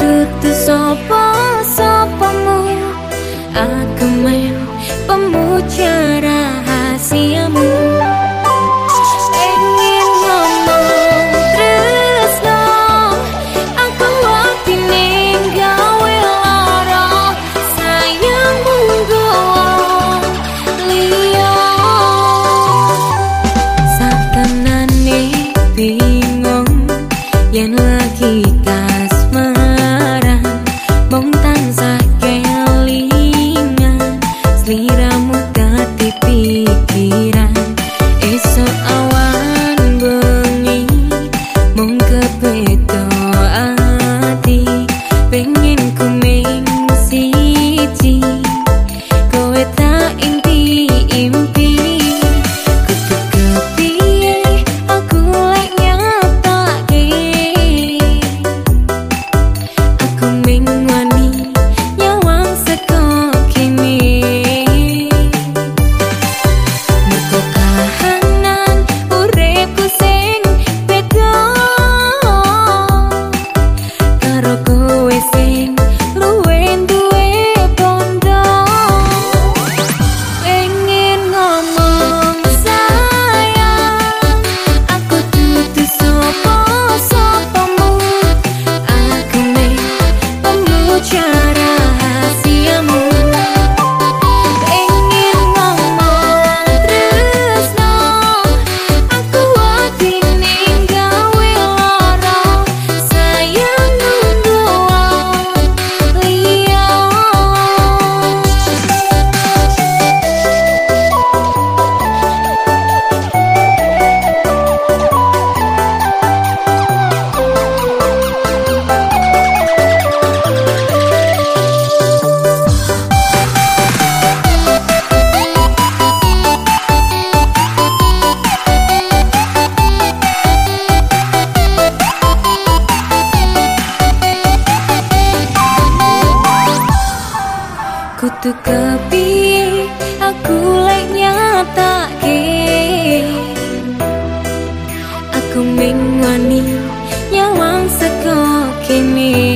dudu sapa sapamu aku main kudu kepiye aku lek nyatake. Aku ming wani nyawang seko kene